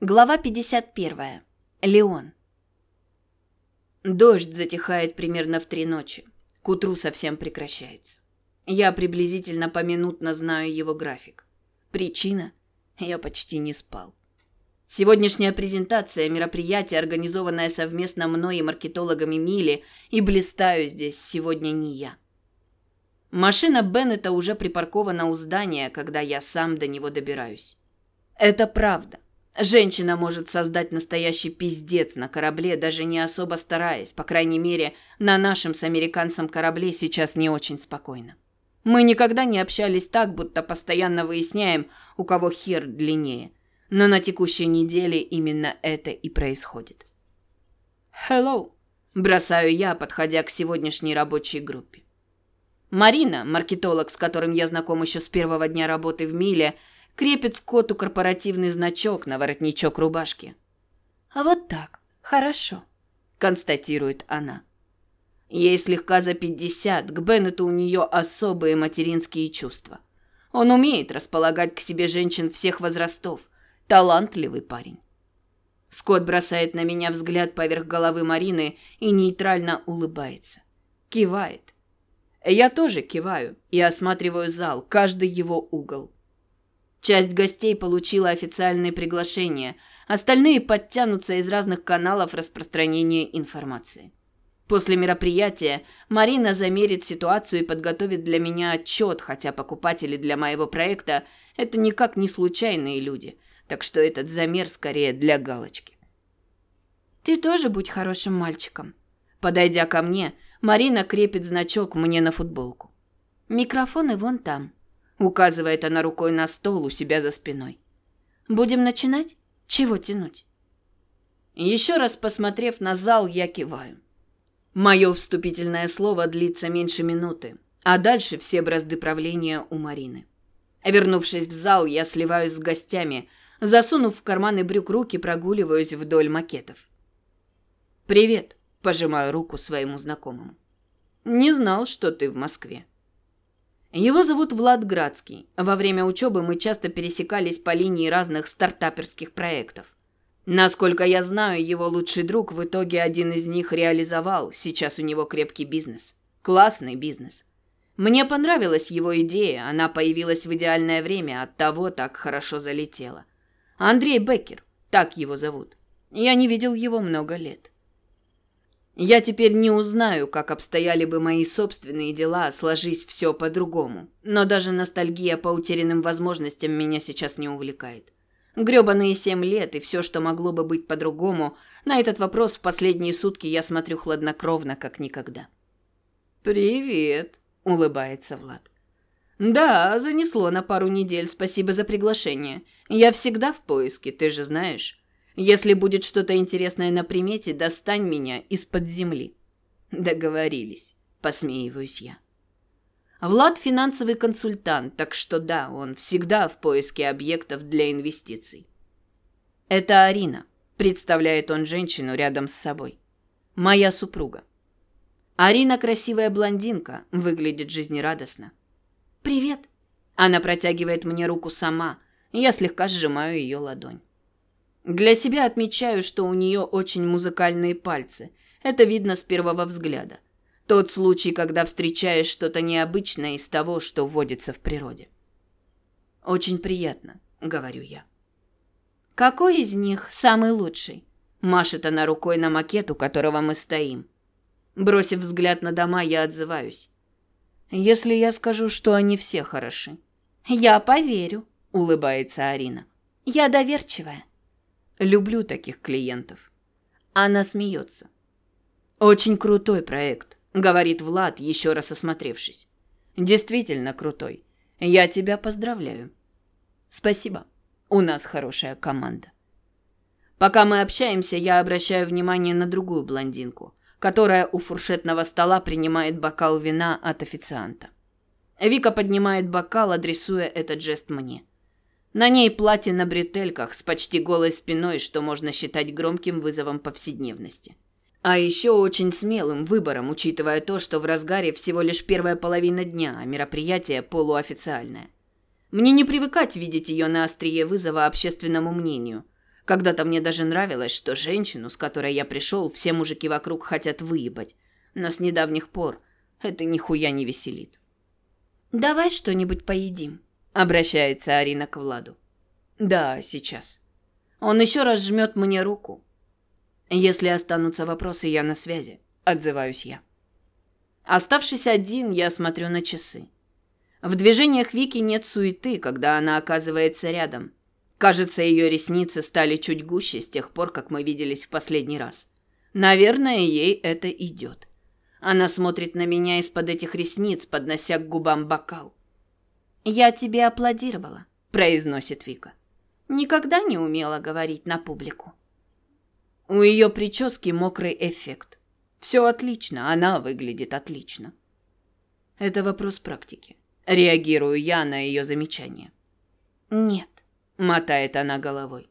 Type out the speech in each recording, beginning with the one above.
Глава 51. Леон. Дождь затихает примерно в три ночи. К утру совсем прекращается. Я приблизительно поминутно знаю его график. Причина? Я почти не спал. Сегодняшняя презентация мероприятия, организованная совместно мной и маркетологами Мили, и блистаю здесь сегодня не я. Машина Беннета уже припаркована у здания, когда я сам до него добираюсь. Это правда. Женщина может создать настоящий пиздец на корабле, даже не особо стараясь. По крайней мере, на нашем с американцем корабле сейчас не очень спокойно. Мы никогда не общались так, будто постоянно выясняем, у кого хер длиннее. Но на текущей неделе именно это и происходит. «Hello», – бросаю я, подходя к сегодняшней рабочей группе. Марина, маркетолог, с которым я знаком еще с первого дня работы в Миле, – крепит Скотту корпоративный значок на воротничок рубашки. «А вот так. Хорошо», — констатирует она. Ей слегка за пятьдесят, к Беннету у нее особые материнские чувства. Он умеет располагать к себе женщин всех возрастов. Талантливый парень. Скотт бросает на меня взгляд поверх головы Марины и нейтрально улыбается. Кивает. Я тоже киваю и осматриваю зал, каждый его угол. Часть гостей получила официальные приглашения, остальные подтянутся из разных каналов распространения информации. После мероприятия Марина замерит ситуацию и подготовит для меня отчет, хотя покупатели для моего проекта – это никак не случайные люди, так что этот замер скорее для галочки. «Ты тоже будь хорошим мальчиком». Подойдя ко мне, Марина крепит значок мне на футболку. «Микрофоны вон там». Указывает она рукой на стол у себя за спиной. Будем начинать? Чего тянуть? Еще раз посмотрев на зал, я киваю. Мое вступительное слово длится меньше минуты, а дальше все бразды правления у Марины. Вернувшись в зал, я сливаюсь с гостями, засунув в карманы брюк руки, прогуливаюсь вдоль макетов. «Привет», – пожимаю руку своему знакомому. «Не знал, что ты в Москве». Его зовут Влад Градский. Во время учебы мы часто пересекались по линии разных стартаперских проектов. Насколько я знаю, его лучший друг в итоге один из них реализовал. Сейчас у него крепкий бизнес. Классный бизнес. Мне понравилась его идея, она появилась в идеальное время, от того так хорошо залетела. Андрей Беккер, так его зовут. Я не видел его много лет. Я теперь не узнаю, как обстояли бы мои собственные дела, сложись все по-другому. Но даже ностальгия по утерянным возможностям меня сейчас не увлекает. Грёбаные семь лет и все, что могло бы быть по-другому, на этот вопрос в последние сутки я смотрю хладнокровно, как никогда. «Привет», — улыбается Влад. «Да, занесло на пару недель, спасибо за приглашение. Я всегда в поиске, ты же знаешь». Если будет что-то интересное на примете, достань меня из-под земли. Договорились, посмеиваюсь я. Влад финансовый консультант, так что да, он всегда в поиске объектов для инвестиций. Это Арина, представляет он женщину рядом с собой. Моя супруга. Арина красивая блондинка, выглядит жизнерадостно. Привет. Она протягивает мне руку сама, я слегка сжимаю ее ладонь. Для себя отмечаю, что у нее очень музыкальные пальцы. Это видно с первого взгляда. Тот случай, когда встречаешь что-то необычное из того, что водится в природе. Очень приятно, говорю я. Какой из них самый лучший? Машет она рукой на макет, у которого мы стоим. Бросив взгляд на дома, я отзываюсь. Если я скажу, что они все хороши. Я поверю, улыбается Арина. Я доверчивая. Люблю таких клиентов. Она смеется. Очень крутой проект, говорит Влад, еще раз осмотревшись. Действительно крутой. Я тебя поздравляю. Спасибо. У нас хорошая команда. Пока мы общаемся, я обращаю внимание на другую блондинку, которая у фуршетного стола принимает бокал вина от официанта. Вика поднимает бокал, адресуя этот жест мне. На ней платье на бретельках с почти голой спиной, что можно считать громким вызовом повседневности. А еще очень смелым выбором, учитывая то, что в разгаре всего лишь первая половина дня, а мероприятие полуофициальное. Мне не привыкать видеть ее на острие вызова общественному мнению. Когда-то мне даже нравилось, что женщину, с которой я пришел, все мужики вокруг хотят выебать. Но с недавних пор это нихуя не веселит. «Давай что-нибудь поедим», — обращается Арина к Владу. «Да, сейчас». Он еще раз жмет мне руку. Если останутся вопросы, я на связи. Отзываюсь я. Оставшись один, я смотрю на часы. В движениях Вики нет суеты, когда она оказывается рядом. Кажется, ее ресницы стали чуть гуще с тех пор, как мы виделись в последний раз. Наверное, ей это идет. Она смотрит на меня из-под этих ресниц, поднося к губам бокал. «Я тебе аплодировала», – произносит Вика. «Никогда не умела говорить на публику». У ее прически мокрый эффект. Все отлично, она выглядит отлично. Это вопрос практики. Реагирую я на ее замечание. «Нет», – мотает она головой.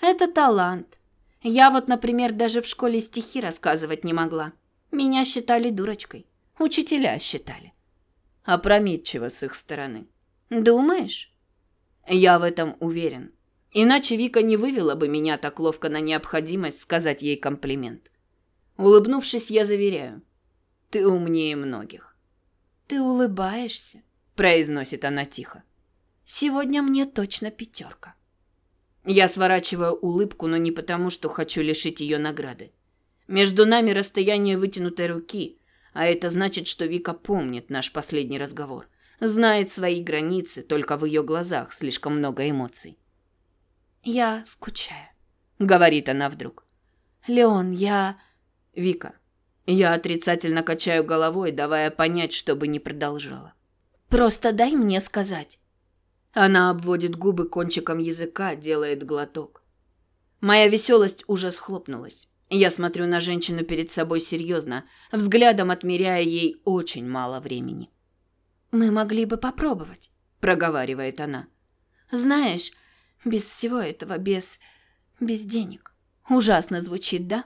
«Это талант. Я вот, например, даже в школе стихи рассказывать не могла. Меня считали дурочкой. Учителя считали. Опрометчиво с их стороны. Думаешь? Я в этом уверен. Иначе Вика не вывела бы меня так ловко на необходимость сказать ей комплимент. Улыбнувшись, я заверяю. Ты умнее многих. Ты улыбаешься, произносит она тихо. Сегодня мне точно пятерка. Я сворачиваю улыбку, но не потому, что хочу лишить ее награды. Между нами расстояние вытянутой руки, а это значит, что Вика помнит наш последний разговор, знает свои границы, только в ее глазах слишком много эмоций. «Я скучаю», — говорит она вдруг. «Леон, я...» «Вика». Я отрицательно качаю головой, давая понять, чтобы не продолжала. «Просто дай мне сказать». Она обводит губы кончиком языка, делает глоток. Моя веселость уже схлопнулась. Я смотрю на женщину перед собой серьезно, взглядом отмеряя ей очень мало времени. «Мы могли бы попробовать», — проговаривает она. «Знаешь, без всего этого, без... без денег. Ужасно звучит, да?»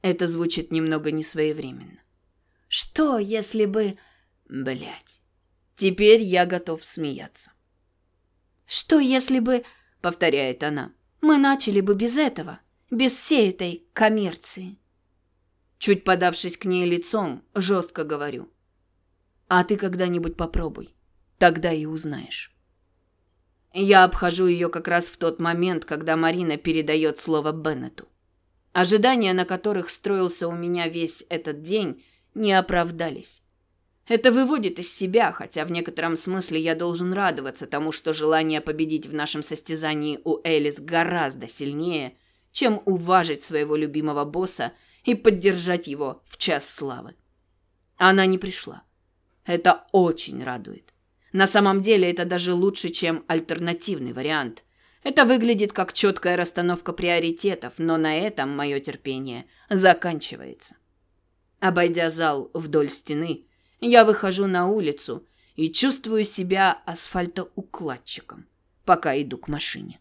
Это звучит немного несвоевременно. «Что, если бы...» Блять. Теперь я готов смеяться. «Что, если бы...» — повторяет она. «Мы начали бы без этого?» без всей этой коммерции. Чуть подавшись к ней лицом, жестко говорю. А ты когда-нибудь попробуй. Тогда и узнаешь. Я обхожу ее как раз в тот момент, когда Марина передает слово Беннету. Ожидания, на которых строился у меня весь этот день, не оправдались. Это выводит из себя, хотя в некотором смысле я должен радоваться тому, что желание победить в нашем состязании у Элис гораздо сильнее, чем уважить своего любимого босса и поддержать его в час славы. Она не пришла. Это очень радует. На самом деле это даже лучше, чем альтернативный вариант. Это выглядит как четкая расстановка приоритетов, но на этом мое терпение заканчивается. Обойдя зал вдоль стены, я выхожу на улицу и чувствую себя асфальтоукладчиком, пока иду к машине.